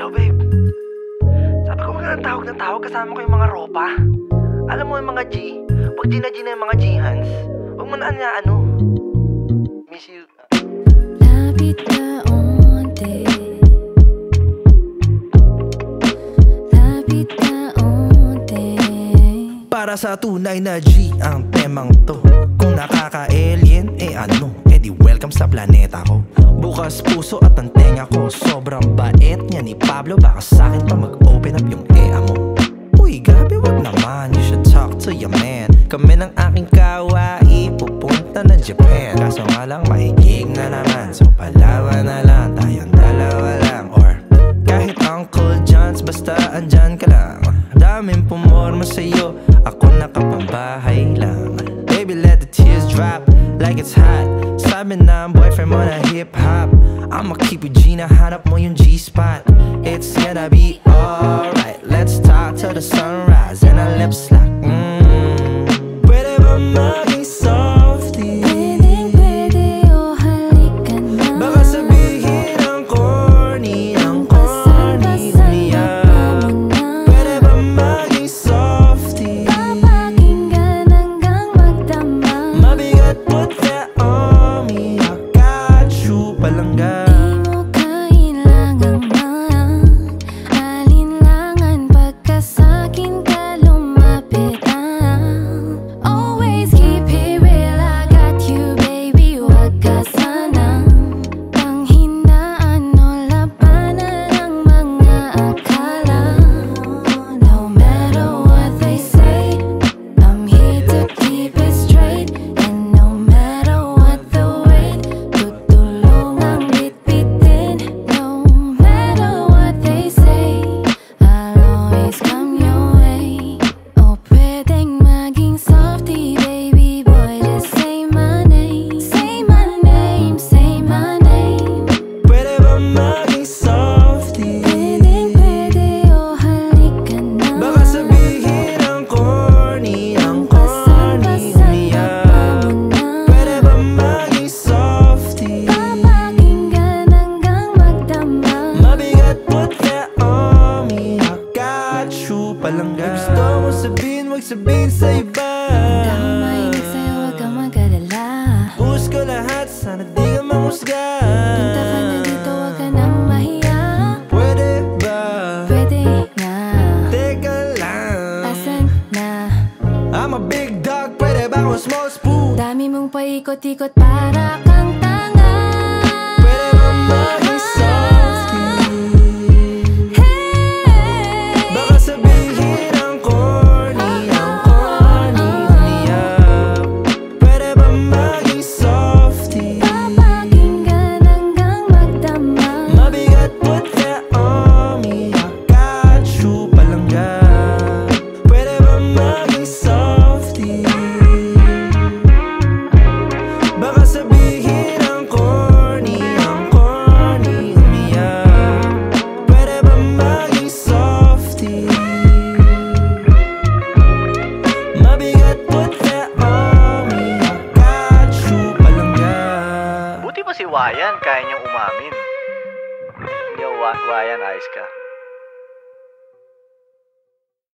Hello, babe. Sabi ko mga tawag ng tawag kasama ko yung mga ropa. Alam mo yung mga G, pag G na G na yung mga G-hands, huwag mo na ano, ano. Miss you. Lapit ka onte Lapit ka onte Para sa tunay na G ang temang to Kung nakaka-alien, eh ano Eh di welcome sa planeta ko Bukas puso at ang tenga ko. Sobrang bait niya ni Pablo Baka sa'kin pa mag-open up yung EA mo. Uy, grabe wag naman. You should talk to your man. Kami ng aking kawaii Pupunta ng Japan. Kaso nga lang mahigig na naman. So palawan na lang Tayong dalawa lang. Or kahit Uncle John's Basta andyan ka lang. Daming pumorma sa'yo Ako nakapambahay lang. Baby let the tears drop Like it's hot. Sabi na ang boyfriend mo na hip hop. I'ma keep you Gina Hanap mo yung G-spot It's gonna be alright. Let's talk till the sunrise And our lips lock palangga put that on me I got you. Palangga. Gusto mo sabihin, wag sabihin sa iba. Ako mahilig sa'yo, huwag kang mag-alala. Push ko lahat, sana di ka mahusga Punta ka na dito, huwag ka nang mahiya. Pwede ba? Pwede nga, Teka lang. Asan na? I'm a big dog, pwede ba akong small spoon? Dami mong paikot-ikot para kang tanga Wayan, kaya niyang umamin. Yo, Wa- Wayan, ayos ka.